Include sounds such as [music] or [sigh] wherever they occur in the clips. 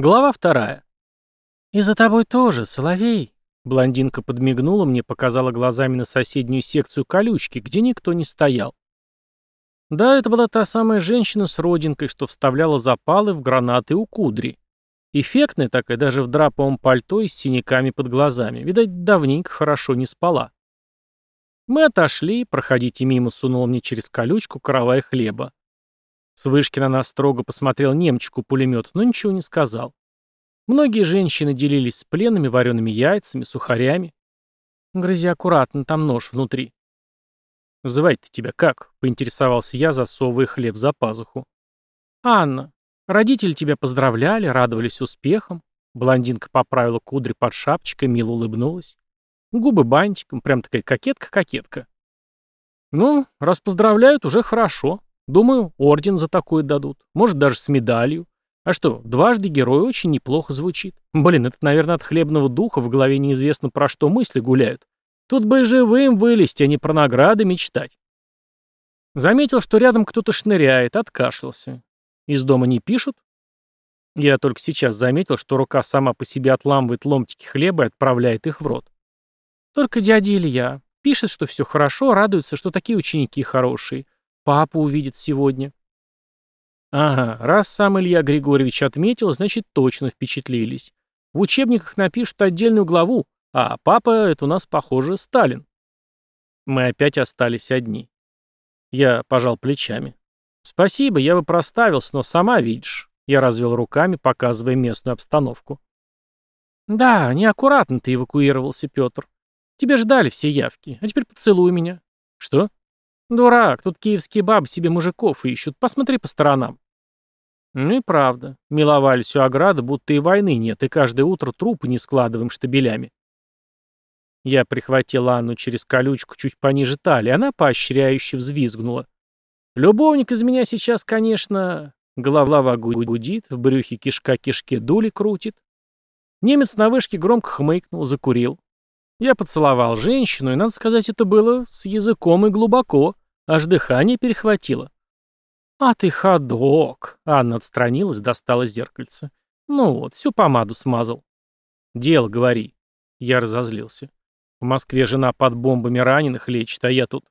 Глава вторая. «И за тобой тоже, Соловей!» Блондинка подмигнула мне, показала глазами на соседнюю секцию колючки, где никто не стоял. Да, это была та самая женщина с родинкой, что вставляла запалы в гранаты у кудри. Эффектная такая, даже в драповом пальто и с синяками под глазами. Видать, давненько хорошо не спала. Мы отошли, проходите мимо сунула мне через колючку каравай хлеба. С вышки на нас строго посмотрел немчику пулемет, но ничего не сказал. Многие женщины делились с пленными вареными яйцами, сухарями. Грызи аккуратно, там нож внутри. «Звать-то тебя как?» — поинтересовался я, засовывая хлеб за пазуху. «Анна. Родители тебя поздравляли, радовались успехам». Блондинка поправила кудри под шапочкой, мило улыбнулась. Губы бантиком, прям такая кокетка-кокетка. «Ну, раз поздравляют, уже хорошо. Думаю, орден за такое дадут. Может, даже с медалью. А что, дважды герой очень неплохо звучит. Блин, это, наверное, от хлебного духа в голове неизвестно про что мысли гуляют. Тут бы живым вылезти, а не про награды мечтать. Заметил, что рядом кто-то шныряет, откашлялся. Из дома не пишут? Я только сейчас заметил, что рука сама по себе отламывает ломтики хлеба и отправляет их в рот. Только дядя Илья. Пишет, что все хорошо, радуется, что такие ученики хорошие. Папу увидит сегодня. Ага, раз сам Илья Григорьевич отметил, значит точно впечатлились. В учебниках напишут отдельную главу, а папа — это у нас, похоже, Сталин. Мы опять остались одни. Я пожал плечами. Спасибо, я бы проставился, но сама видишь. Я развел руками, показывая местную обстановку. Да, неаккуратно ты эвакуировался, Петр. Тебе ждали все явки, а теперь поцелуй меня. Что? «Дурак, тут киевские бабы себе мужиков ищут. Посмотри по сторонам». Ну и правда. Миловались у ограды, будто и войны нет, и каждое утро трупы не складываем штабелями. Я прихватил Анну через колючку чуть пониже талии, она поощряюще взвизгнула. Любовник из меня сейчас, конечно... Голова гудит, в брюхе кишка кишке дули крутит. Немец на вышке громко хмыкнул, закурил. Я поцеловал женщину, и, надо сказать, это было с языком и глубоко, аж дыхание перехватило. «А ты ходок!» — Анна отстранилась, достала зеркальце. «Ну вот, всю помаду смазал». «Дело, говори». Я разозлился. В Москве жена под бомбами раненых лечит, а я тут...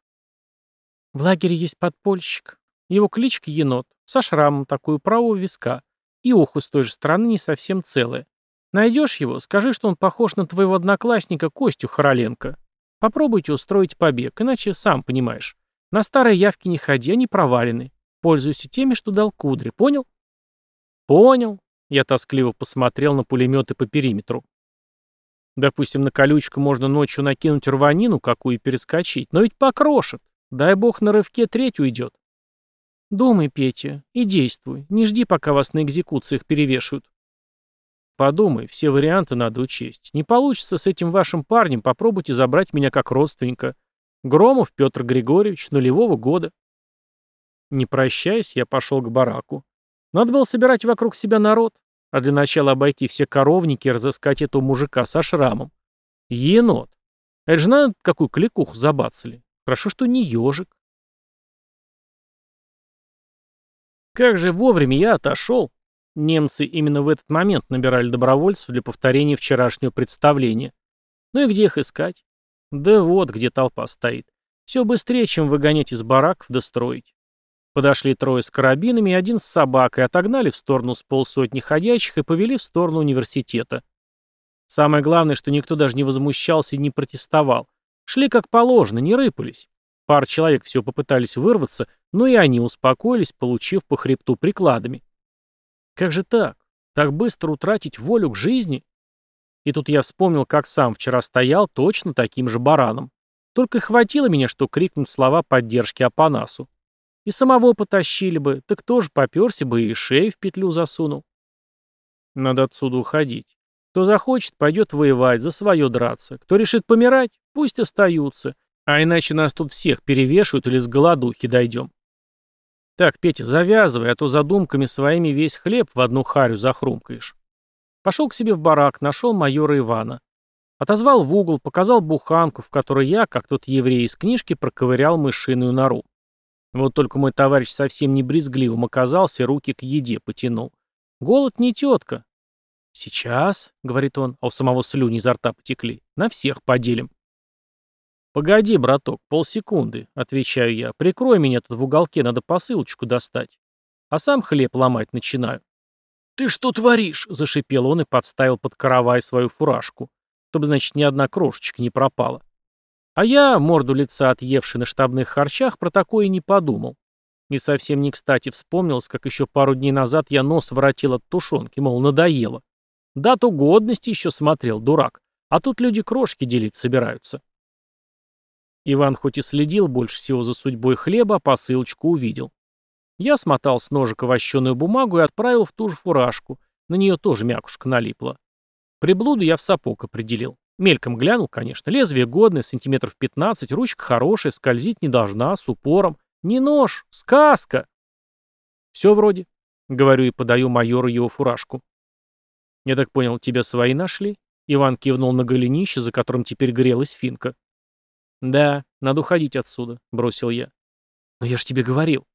В лагере есть подпольщик. Его кличка Енот, со шрамом такую правого виска. И ухо с той же стороны не совсем целое. Найдешь его, скажи, что он похож на твоего одноклассника Костю Хороленко. Попробуйте устроить побег, иначе сам понимаешь. На старые явки не ходи, они провалены. Пользуйся теми, что дал Кудри, понял? Понял. Я тоскливо посмотрел на пулеметы по периметру. Допустим, на колючку можно ночью накинуть рванину какую перескочить, но ведь покрошит. Дай бог на рывке треть уйдет. Думай, Петя, и действуй. Не жди, пока вас на экзекуциях перевешивают. Подумай, все варианты надо учесть. Не получится с этим вашим парнем, попробуйте забрать меня как родственника. Громов Петр Григорьевич, нулевого года. Не прощаясь, я пошел к бараку. Надо было собирать вокруг себя народ, а для начала обойти все коровники и разыскать этого мужика со шрамом. Енот. Это же надо какую кликуху забацали. Хорошо, что не ежик. Как же вовремя я отошел. Немцы именно в этот момент набирали добровольцев для повторения вчерашнего представления. Ну и где их искать? Да вот, где толпа стоит. Все быстрее, чем выгонять из бараков да строить. Подошли трое с карабинами и один с собакой, отогнали в сторону с полсотни ходячих и повели в сторону университета. Самое главное, что никто даже не возмущался и не протестовал. Шли как положено, не рыпались. Пар человек все попытались вырваться, но и они успокоились, получив по хребту прикладами. Как же так? Так быстро утратить волю к жизни? И тут я вспомнил, как сам вчера стоял точно таким же бараном. Только хватило меня, что крикнуть слова поддержки Апанасу. И самого потащили бы, так тоже поперся бы и шею в петлю засунул. Надо отсюда уходить. Кто захочет, пойдет воевать, за свое драться. Кто решит помирать, пусть остаются. А иначе нас тут всех перевешивают или с голодухи дойдем. «Так, Петя, завязывай, а то задумками своими весь хлеб в одну харю захрумкаешь». Пошел к себе в барак, нашел майора Ивана. Отозвал в угол, показал буханку, в которой я, как тот еврей из книжки, проковырял мышиную нору. Вот только мой товарищ совсем не брезгливым оказался руки к еде потянул. Голод не тетка. «Сейчас», — говорит он, а у самого слюни изо рта потекли, — «на всех поделим». «Погоди, браток, полсекунды», — отвечаю я. «Прикрой меня тут в уголке, надо посылочку достать». А сам хлеб ломать начинаю. «Ты что творишь?» — зашипел он и подставил под каравай свою фуражку, чтобы, значит, ни одна крошечка не пропала. А я, морду лица отъевший на штабных харчах, про такое не подумал. И совсем не кстати вспомнилось, как еще пару дней назад я нос воротил от тушенки, мол, надоело. Дату годности еще смотрел, дурак. А тут люди крошки делить собираются. Иван хоть и следил больше всего за судьбой хлеба, посылочку увидел. Я смотал с ножика вощеную бумагу и отправил в ту же фуражку. На нее тоже мякушка налипла. Приблуду я в сапог определил. Мельком глянул, конечно. Лезвие годное, сантиметров 15, ручка хорошая, скользить не должна, с упором. Не нож, сказка. Все вроде. Говорю и подаю майору его фуражку. «Я так понял, тебя свои нашли?» Иван кивнул на голенище, за которым теперь грелась финка. «Да, надо уходить отсюда», — бросил я. «Но я ж тебе говорил».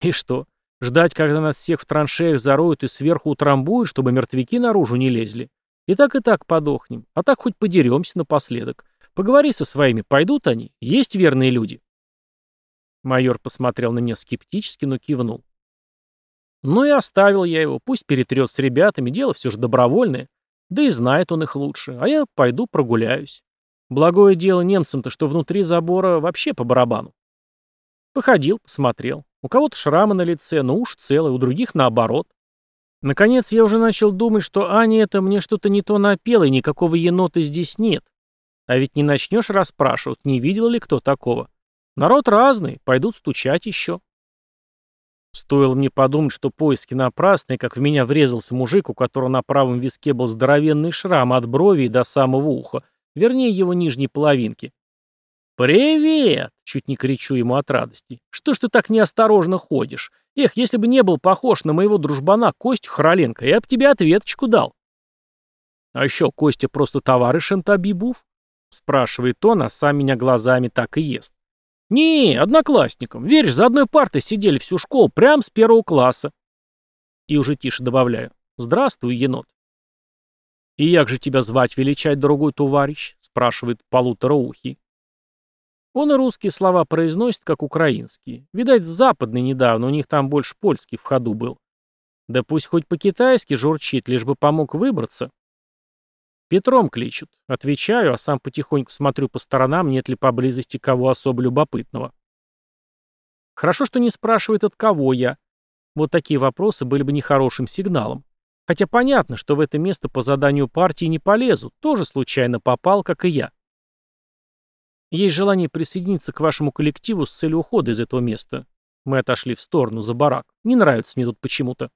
«И что? Ждать, когда нас всех в траншеях зароют и сверху утрамбуют, чтобы мертвяки наружу не лезли? И так и так подохнем, а так хоть подеремся напоследок. Поговори со своими, пойдут они, есть верные люди». Майор посмотрел на меня скептически, но кивнул. Ну и оставил я его, пусть перетрет с ребятами, дело все же добровольное. Да и знает он их лучше, а я пойду прогуляюсь. Благое дело немцам-то, что внутри забора вообще по барабану. Походил, посмотрел. У кого-то шрамы на лице, но уж целый, у других наоборот. Наконец я уже начал думать, что Аня это мне что-то не то напела, и никакого енота здесь нет. А ведь не начнешь расспрашивать, не видел ли кто такого. Народ разный, пойдут стучать еще. Стоило мне подумать, что поиски напрасные, как в меня врезался мужик, у которого на правом виске был здоровенный шрам от брови до самого уха, вернее его нижней половинки. «Привет!» — чуть не кричу ему от радости. «Что ж ты так неосторожно ходишь? Эх, если бы не был похож на моего дружбана Костю Хороленко, я бы тебе ответочку дал». «А еще Костя просто товарищ Антабибув?» — спрашивает он, а сам меня глазами так и ест. «Не, одноклассникам. Веришь, за одной партой сидели всю школу, прям с первого класса». И уже тише добавляю. «Здравствуй, енот». «И як же тебя звать величать, дорогой товарищ?» — спрашивает полутораухий. Он и русские слова произносит, как украинские. Видать, западный недавно, у них там больше польский в ходу был. Да пусть хоть по-китайски журчит, лишь бы помог выбраться. «Петром кличут». Отвечаю, а сам потихоньку смотрю по сторонам, нет ли поблизости кого особо любопытного. Хорошо, что не спрашивает, от кого я. Вот такие вопросы были бы нехорошим сигналом. Хотя понятно, что в это место по заданию партии не полезут, тоже случайно попал, как и я. Есть желание присоединиться к вашему коллективу с целью ухода из этого места. Мы отошли в сторону, за барак. Не нравится мне тут почему-то.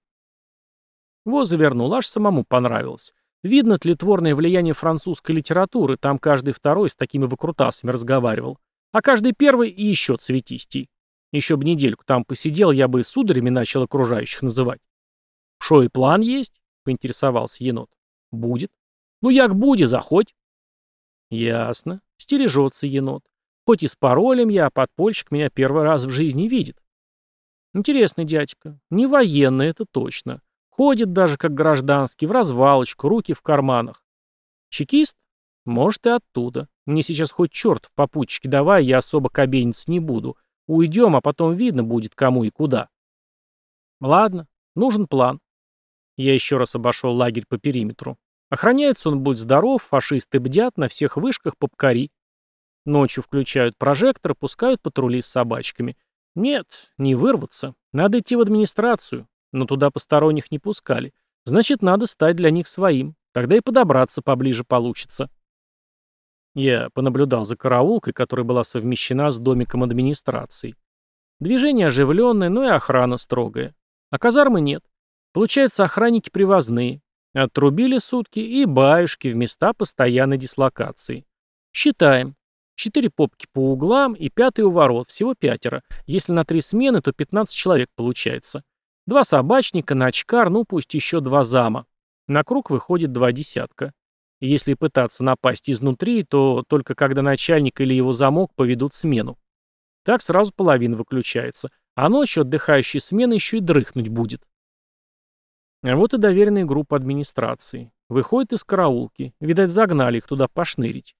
Вот завернул, аж самому понравилось. Видно тлетворное влияние французской литературы, там каждый второй с такими выкрутасами разговаривал. А каждый первый и еще цветистей. Еще бы недельку там посидел, я бы и сударями начал окружающих называть. «Шо и план есть?» — поинтересовался енот. «Будет». «Ну як буде, заходь». «Ясно. Стережется енот. Хоть и с паролем я, а подпольщик меня первый раз в жизни видит». «Интересный дядька. Не военный, это точно. Ходит даже как гражданский, в развалочку, руки в карманах. Чекист? Может и оттуда. Мне сейчас хоть черт в попутчике давай, я особо кабениться не буду. Уйдем, а потом видно будет, кому и куда. Ладно, нужен план. Я еще раз обошел лагерь по периметру. Охраняется он, будь здоров, фашисты бдят, на всех вышках попкари. Ночью включают прожектор, пускают патрули с собачками. Нет, не вырваться. Надо идти в администрацию. Но туда посторонних не пускали. Значит, надо стать для них своим. Тогда и подобраться поближе получится. Я понаблюдал за караулкой, которая была совмещена с домиком администрации. Движение оживленное, но и охрана строгая. А казармы нет. Получается, охранники привозные. Отрубили сутки и баюшки в места постоянной дислокации. Считаем. Четыре попки по углам и пятый у ворот, всего пятеро. Если на три смены, то 15 человек получается. Два собачника, начкар, ну пусть еще два зама. На круг выходит два десятка. Если пытаться напасть изнутри, то только когда начальник или его замок поведут смену. Так сразу половина выключается. А ночью отдыхающий смены еще и дрыхнуть будет. Вот и доверенная группа администрации. Выходит из караулки. Видать, загнали их туда пошнырить.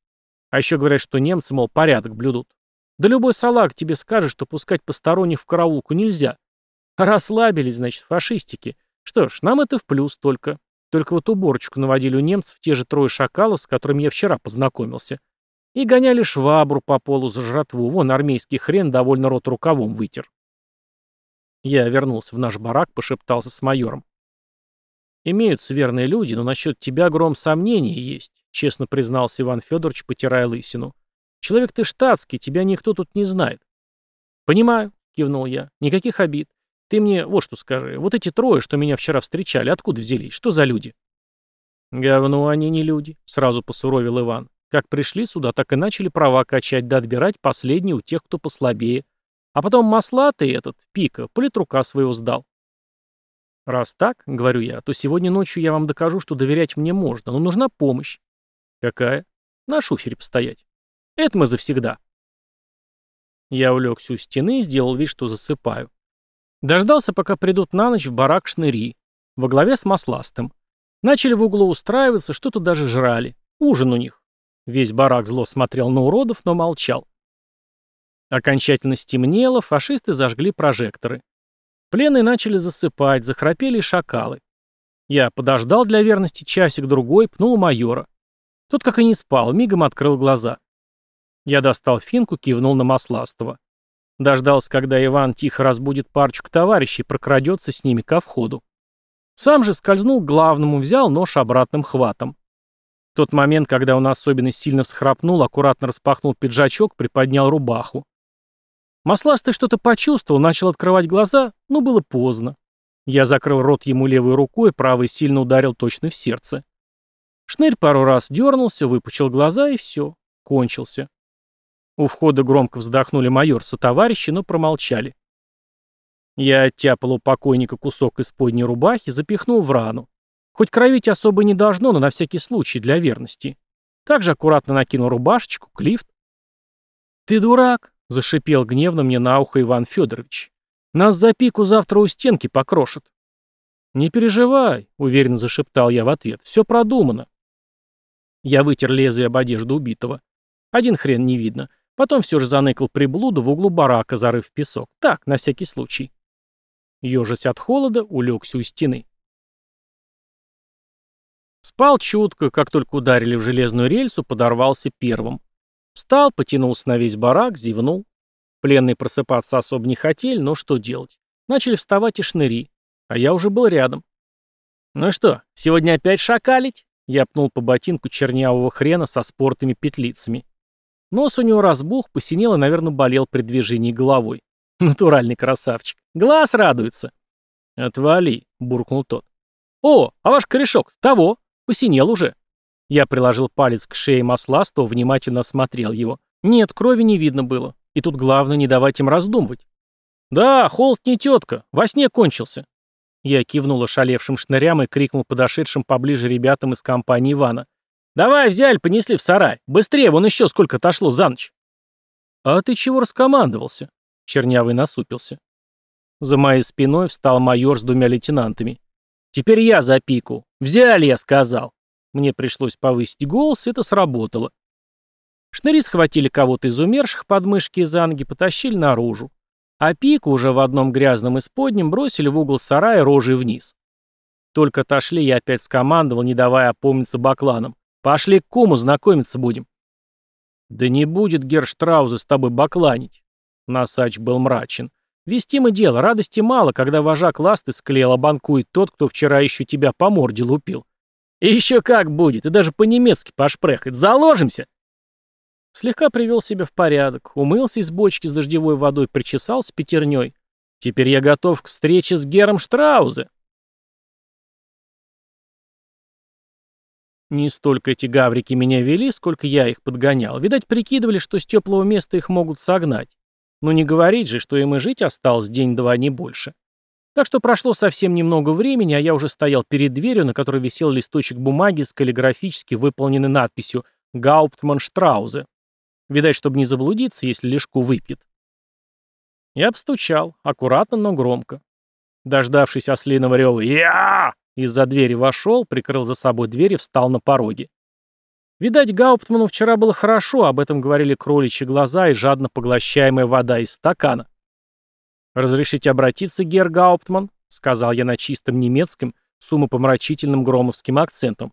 А еще говорят, что немцы, мол, порядок блюдут. Да любой салаг тебе скажет, что пускать посторонних в караулку нельзя. Расслабились, значит, фашистики. Что ж, нам это в плюс только. Только вот уборочку наводили у немцев те же трое шакалов, с которыми я вчера познакомился. И гоняли швабру по полу за жратву. Вон армейский хрен довольно рот рукавом вытер. Я вернулся в наш барак, пошептался с майором. «Имеются верные люди, но насчет тебя гром сомнений есть», честно признался Иван Федорович, потирая лысину. «Человек ты штатский, тебя никто тут не знает». «Понимаю», — кивнул я, — «никаких обид. Ты мне вот что скажи. Вот эти трое, что меня вчера встречали, откуда взялись? Что за люди?» «Говно они не люди», — сразу посуровил Иван. «Как пришли сюда, так и начали права качать да отбирать последние у тех, кто послабее. А потом маслатый этот, Пика, политрука своего сдал. Раз так, говорю я, то сегодня ночью я вам докажу, что доверять мне можно, но нужна помощь. Какая? На шухере постоять. Это мы завсегда. Я улегся у стены и сделал вид, что засыпаю. Дождался, пока придут на ночь в барак шныри, во главе с масластым. Начали в углу устраиваться, что-то даже жрали. Ужин у них. Весь барак зло смотрел на уродов, но молчал. Окончательно стемнело, фашисты зажгли прожекторы. Пленные начали засыпать, захрапели шакалы. Я подождал для верности часик-другой, пнул майора. Тот, как и не спал, мигом открыл глаза. Я достал финку, кивнул на Масластова. Дождался, когда Иван тихо разбудит парочку товарищей, прокрадется с ними ко входу. Сам же скользнул к главному, взял нож обратным хватом. В тот момент, когда он особенно сильно всхрапнул, аккуратно распахнул пиджачок, приподнял рубаху. Масластый что-то почувствовал, начал открывать глаза, но было поздно. Я закрыл рот ему левой рукой, правой сильно ударил точно в сердце. Шнырь пару раз дернулся, выпучил глаза и все, кончился. У входа громко вздохнули майор со товарищи, но промолчали. Я оттяпал у покойника кусок из подней рубахи, запихнул в рану. Хоть кровить особо не должно, но на всякий случай, для верности. Также аккуратно накинул рубашечку, клифт. «Ты дурак!» Зашипел гневно мне на ухо Иван Федорович. Нас за пику завтра у стенки покрошат. Не переживай, уверенно зашептал я в ответ. Все продумано. Я вытер лезвие об одежду убитого. Один хрен не видно. Потом все же заныкал приблуду в углу барака, зарыв песок. Так, на всякий случай. Ежась от холода, улегся у стены. Спал чутко, как только ударили в железную рельсу, подорвался первым. Встал, потянулся на весь барак, зевнул. Пленные просыпаться особо не хотели, но что делать? Начали вставать и шныри, а я уже был рядом. «Ну что, сегодня опять шакалить?» Я пнул по ботинку чернявого хрена со спортыми петлицами. Нос у него разбух, посинел и, наверное, болел при движении головой. [laughs] Натуральный красавчик. Глаз радуется. «Отвали», — буркнул тот. «О, а ваш корешок того, посинел уже». Я приложил палец к шее масластого, внимательно осмотрел его. Нет, крови не видно было. И тут главное не давать им раздумывать. «Да, холод не тетка, во сне кончился». Я кивнул ошалевшим шнырям и крикнул подошедшим поближе ребятам из компании Ивана. «Давай, взяли, понесли в сарай. Быстрее, вон еще сколько отошло за ночь». «А ты чего раскомандовался?» Чернявый насупился. За моей спиной встал майор с двумя лейтенантами. «Теперь я за пику. Взяли, я сказал». Мне пришлось повысить голос, это сработало. Шныри схватили кого-то из умерших под мышки и за ноги, потащили наружу. А пику уже в одном грязном исподнем бросили в угол сарая рожей вниз. Только отошли, я опять скомандовал, не давая опомниться бакланам. «Пошли к куму, знакомиться будем». «Да не будет Герштрауза с тобой бакланить». Насач был мрачен. «Вести мы дело, радости мало, когда вожак ласты склеил, обанкует тот, кто вчера еще тебя по морде лупил. И еще как будет, и даже по-немецки пошпрехать. Заложимся!» Слегка привел себя в порядок, умылся из бочки с дождевой водой, причесался пятерней. Теперь я готов к встрече с Гером Штраузе. Не столько эти гаврики меня вели, сколько я их подгонял. Видать, прикидывали, что с теплого места их могут согнать. Но не говорить же, что им и жить осталось день-два, не больше. Так что прошло совсем немного времени, а я уже стоял перед дверью, на которой висел листочек бумаги с каллиграфически выполненной надписью «Гауптман Штраузе». Видать, чтобы не заблудиться, если лишку выпьет. Я обстучал, аккуратно, но громко. Дождавшись ослиного рева «Я!», Из-за двери вошел, прикрыл за собой дверь и встал на пороге. Видать, Гауптману вчера было хорошо, об этом говорили кроличьи глаза и жадно поглощаемая вода из стакана. «Разрешите обратиться, Гер Гауптман?» — сказал я на чистом немецком с умопомрачительным громовским акцентом.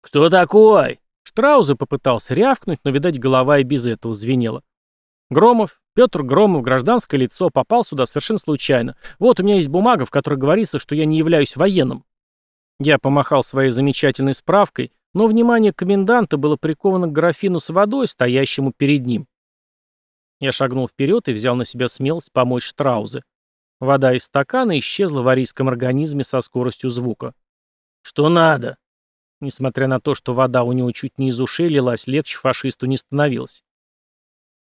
«Кто такой?» Штрауза попытался рявкнуть, но, видать, голова и без этого звенела. Громов, Петр Громов, гражданское лицо, попал сюда совершенно случайно. Вот у меня есть бумага, в которой говорится, что я не являюсь военным. Я помахал своей замечательной справкой, но внимание коменданта было приковано к графину с водой, стоящему перед ним. Я шагнул вперед и взял на себя смелость помочь Штраузе. Вода из стакана исчезла в арийском организме со скоростью звука. «Что надо?» Несмотря на то, что вода у него чуть не из ушей лилась, легче фашисту не становилось.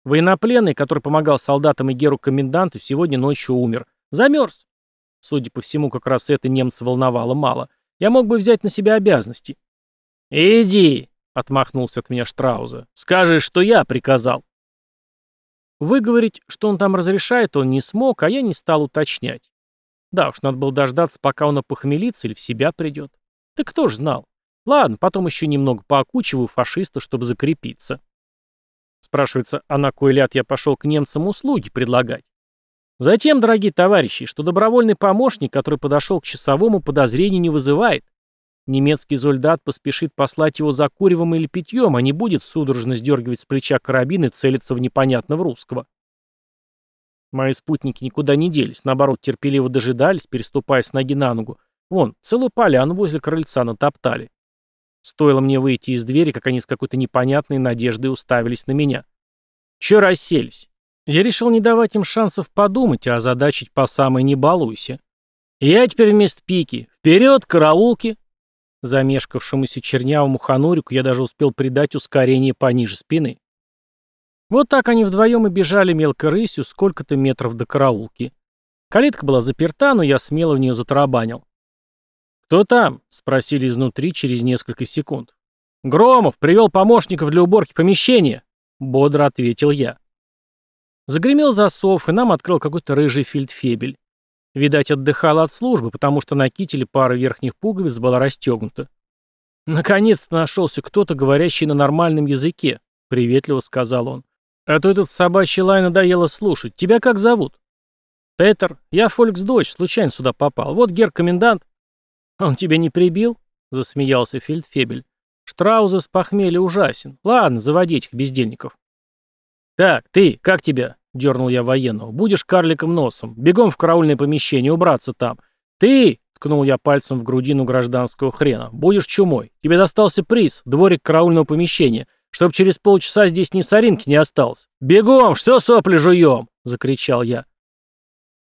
Военнопленный, который помогал солдатам и Геру коменданту, сегодня ночью умер. Замерз. Судя по всему, как раз это немца волновало мало. Я мог бы взять на себя обязанности. «Иди!» — отмахнулся от меня Штрауза. «Скажи, что я приказал». Выговорить, что он там разрешает, он не смог, а я не стал уточнять. Да уж, надо было дождаться, пока он опохмелится или в себя придет. Да кто ж знал. Ладно, потом еще немного поокучиваю фашиста, чтобы закрепиться. Спрашивается, а на кой ляд я пошел к немцам услуги предлагать? Затем, дорогие товарищи, что добровольный помощник, который подошел к часовому, подозрений не вызывает. Немецкий солдат поспешит послать его за куревом или питьем, а не будет судорожно сдергивать с плеча карабин и целиться в непонятного русского. Мои спутники никуда не делись, наоборот, терпеливо дожидались, переступая с ноги на ногу. Вон, целую поляну возле крыльца натоптали. Стоило мне выйти из двери, как они с какой-то непонятной надеждой уставились на меня. Че расселись? Я решил не давать им шансов подумать, а озадачить по самой не балуйся. Я теперь вместо пики. Вперед, караулки! Замешкавшемуся чернявому ханурику я даже успел придать ускорение пониже спины. Вот так они вдвоем и бежали мелкой рысью сколько-то метров до караулки. Калитка была заперта, но я смело в нее затарабанил. «Кто там?» — спросили изнутри через несколько секунд. «Громов привел помощников для уборки помещения», — бодро ответил я. Загремел засов, и нам открыл какой-то рыжий фельдфебель. Видать, отдыхал от службы, потому что на кителе пара верхних пуговиц была расстегнута. «Наконец-то нашелся кто-то, говорящий на нормальном языке», — приветливо сказал он. «А то этот собачий лай надоело слушать. Тебя как зовут?» «Петер. Я Фольксдойч, случайно сюда попал. Вот гер-комендант». «Он тебя не прибил?» — засмеялся Фельдфебель. «Штрауза с похмелья ужасен. Ладно, заводи этих бездельников». «Так, ты, как тебя?» — дернул я военного. «Будешь карликом носом. Бегом в караульное помещение, убраться там. Ты!» — ткнул я пальцем в грудину гражданского хрена. «Будешь чумой. Тебе достался приз, дворик караульного помещения, чтоб через полчаса здесь ни соринки не осталось. Бегом, что сопли жуем!» — закричал я.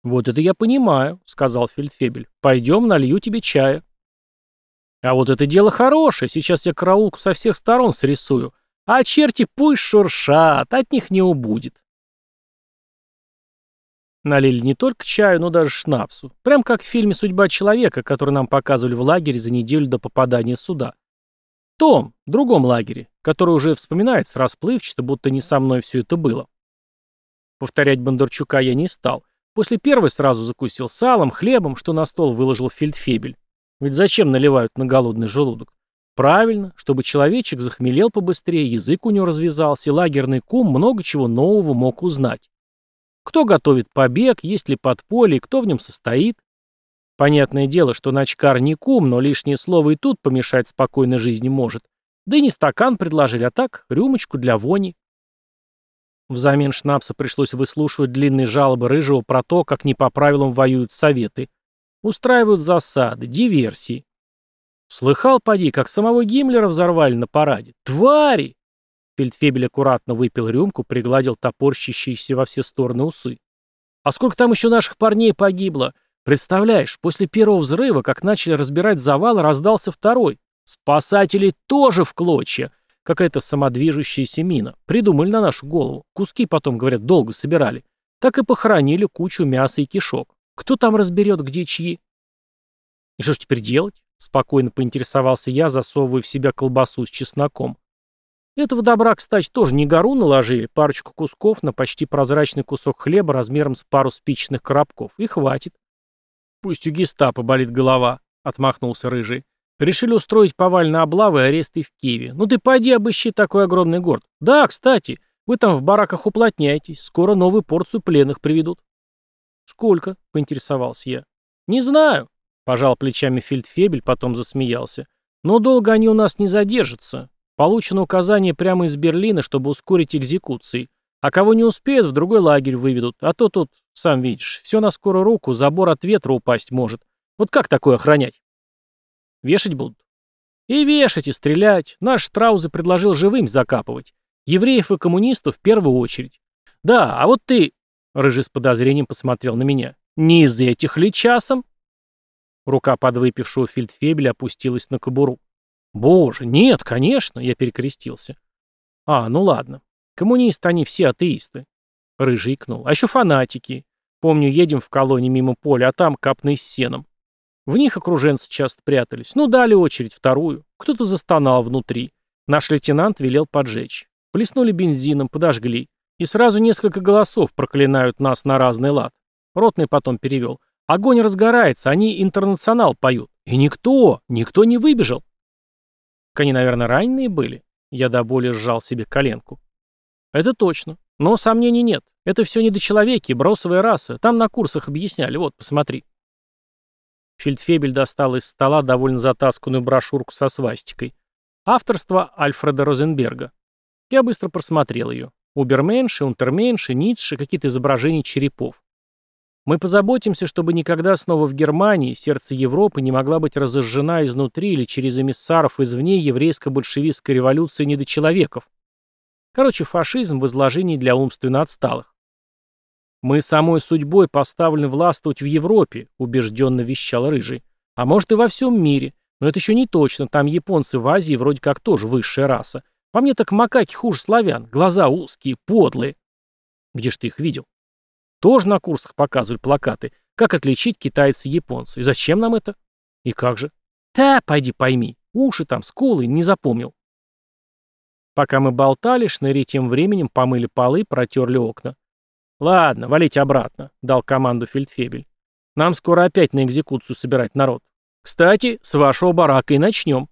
«Вот это я понимаю», — сказал Фельдфебель. «Пойдем, налью тебе чая». «А вот это дело хорошее, сейчас я караулку со всех сторон срисую. А черти пусть шуршат, от них не убудет». Налили не только чаю, но даже шнапсу. Прям как в фильме «Судьба человека», который нам показывали в лагере за неделю до попадания сюда. Том, другом лагере, который уже вспоминается расплывчато, будто не со мной все это было. Повторять Бондарчука я не стал. После первой сразу закусил салом, хлебом, что на стол выложил фельдфебель. Ведь зачем наливают на голодный желудок? Правильно, чтобы человечек захмелел побыстрее, язык у него развязался, лагерный кум много чего нового мог узнать. Кто готовит побег, есть ли подполье, кто в нем состоит. Понятное дело, что начкар не кум, но лишнее слово и тут помешать спокойной жизни может. Да и не стакан предложили, а так рюмочку для вони. Взамен шнапса пришлось выслушивать длинные жалобы Рыжего про то, как не по правилам воюют советы. Устраивают засады, диверсии. Слыхал, поди, как самого Гиммлера взорвали на параде. Твари! Фельдфебель аккуратно выпил рюмку, пригладил топорщащиеся во все стороны усы. А сколько там еще наших парней погибло? Представляешь, после первого взрыва, как начали разбирать завал, раздался второй. Спасатели тоже в клочья. Какая-то самодвижущаяся мина. Придумали на нашу голову. Куски потом, говорят, долго собирали. Так и похоронили кучу мяса и кишок. Кто там разберет, где чьи? И что ж теперь делать? Спокойно поинтересовался я, засовывая в себя колбасу с чесноком. Этого добра, кстати, тоже не гору наложили, парочку кусков на почти прозрачный кусок хлеба размером с пару спичечных коробков. И хватит. Пусть у гестапо болит голова, отмахнулся Рыжий. Решили устроить повальные облавы и аресты в Киеве. Ну ты пойди обыщи такой огромный город. Да, кстати, вы там в бараках уплотняйтесь, скоро новую порцию пленных приведут. Сколько? поинтересовался я. Не знаю, пожал плечами фельдфебель, потом засмеялся. Но долго они у нас не задержатся. Получено указание прямо из Берлина, чтобы ускорить экзекуции. А кого не успеют, в другой лагерь выведут. А то тут, сам видишь, все на скорую руку, забор от ветра упасть может. Вот как такое охранять? Вешать будут? И вешать, и стрелять. Наш Штраузы предложил живым закапывать. Евреев и коммунистов в первую очередь. Да, а вот ты... Рыжий с подозрением посмотрел на меня. Не из этих ли часом? Рука подвыпившего фельдфебеля опустилась на кобуру. Боже, нет, конечно, я перекрестился. А, ну ладно. Коммунисты, они все атеисты. Рыжий икнул. А еще фанатики. Помню, едем в колонии мимо поля, а там капны с сеном. В них окруженцы часто прятались. Ну, дали очередь, вторую. Кто-то застонал внутри. Наш лейтенант велел поджечь. Плеснули бензином, подожгли. И сразу несколько голосов проклинают нас на разный лад. Ротный потом перевел. Огонь разгорается, они интернационал поют. И никто, никто не выбежал. Они, наверное, раненые были. Я до боли сжал себе коленку. Это точно. Но сомнений нет. Это все недочеловеки, бросовая раса. Там на курсах объясняли. Вот, посмотри. Фельдфебель достал из стола довольно затасканную брошюрку со свастикой. Авторство Альфреда Розенберга. Я быстро просмотрел ее. Уберменши, унтерменши, Ницше, какие-то изображения черепов. Мы позаботимся, чтобы никогда снова в Германии, сердце Европы, не могла быть разожжена изнутри или через эмиссаров извне еврейско-большевистской революции недочеловеков. Короче, фашизм в изложении для умственно отсталых. «Мы самой судьбой поставлены властвовать в Европе», — убежденно вещал Рыжий. «А может и во всем мире. Но это еще не точно. Там японцы в Азии вроде как тоже высшая раса. По мне так макаки хуже славян. Глаза узкие, подлые». «Где ж ты их видел?» «Тоже на курсах показывали плакаты. Как отличить китайцы и японцы? И зачем нам это?» «И как же?» «Та, пойди пойми. Уши там, скулы, не запомнил». Пока мы болтали, шныри тем временем помыли полы, протерли окна. «Ладно, валите обратно», — дал команду Фельдфебель. «Нам скоро опять на экзекуцию собирать народ. Кстати, с вашего барака и начнем».